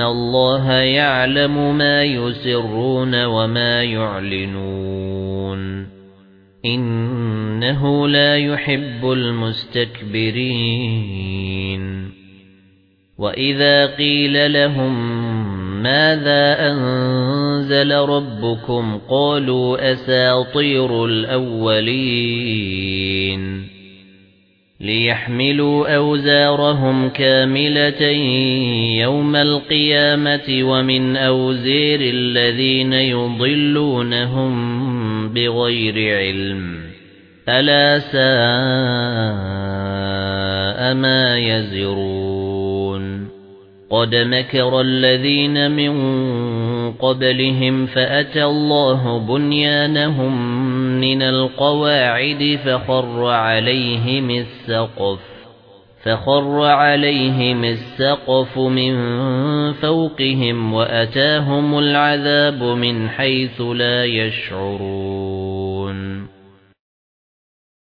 اللَّهَ يَعْلَمُ مَا يُسِرُّونَ وَمَا يُعْلِنُونَ إِنَّهُ لَا يُحِبُّ الْمُسْتَكْبِرِينَ وَإِذَا قِيلَ لَهُم مَاذَا أَنزَلَ رَبُّكُمْ قَالُوا أَسَاطِيرُ الْأَوَّلِينَ لِيَحْمِلُوا أَوْزَارَهُمْ كَامِلَةً يَوْمَ الْقِيَامَةِ وَمِنْ أَوْزَارِ الَّذِينَ يُضِلُّونَهُم بِغَيْرِ عِلْمٍ أَلَا سَاءَ مَا يَزِرُونَ قَدْ مَكَرَ الَّذِينَ مِن قَبْلِهِمْ فَأَتَى اللَّهُ بُنْيَانَهُم مِنَ الْقَوَاعِدِ فَخَرَّ عَلَيْهِمُ السَّقْفُ فَخَرَّ عَلَيْهِمُ السَّقْفُ مِن فَوْقِهِمْ وَأَتَاهُمُ الْعَذَابُ مِنْ حَيْثُ لَا يَشْعُرُونَ.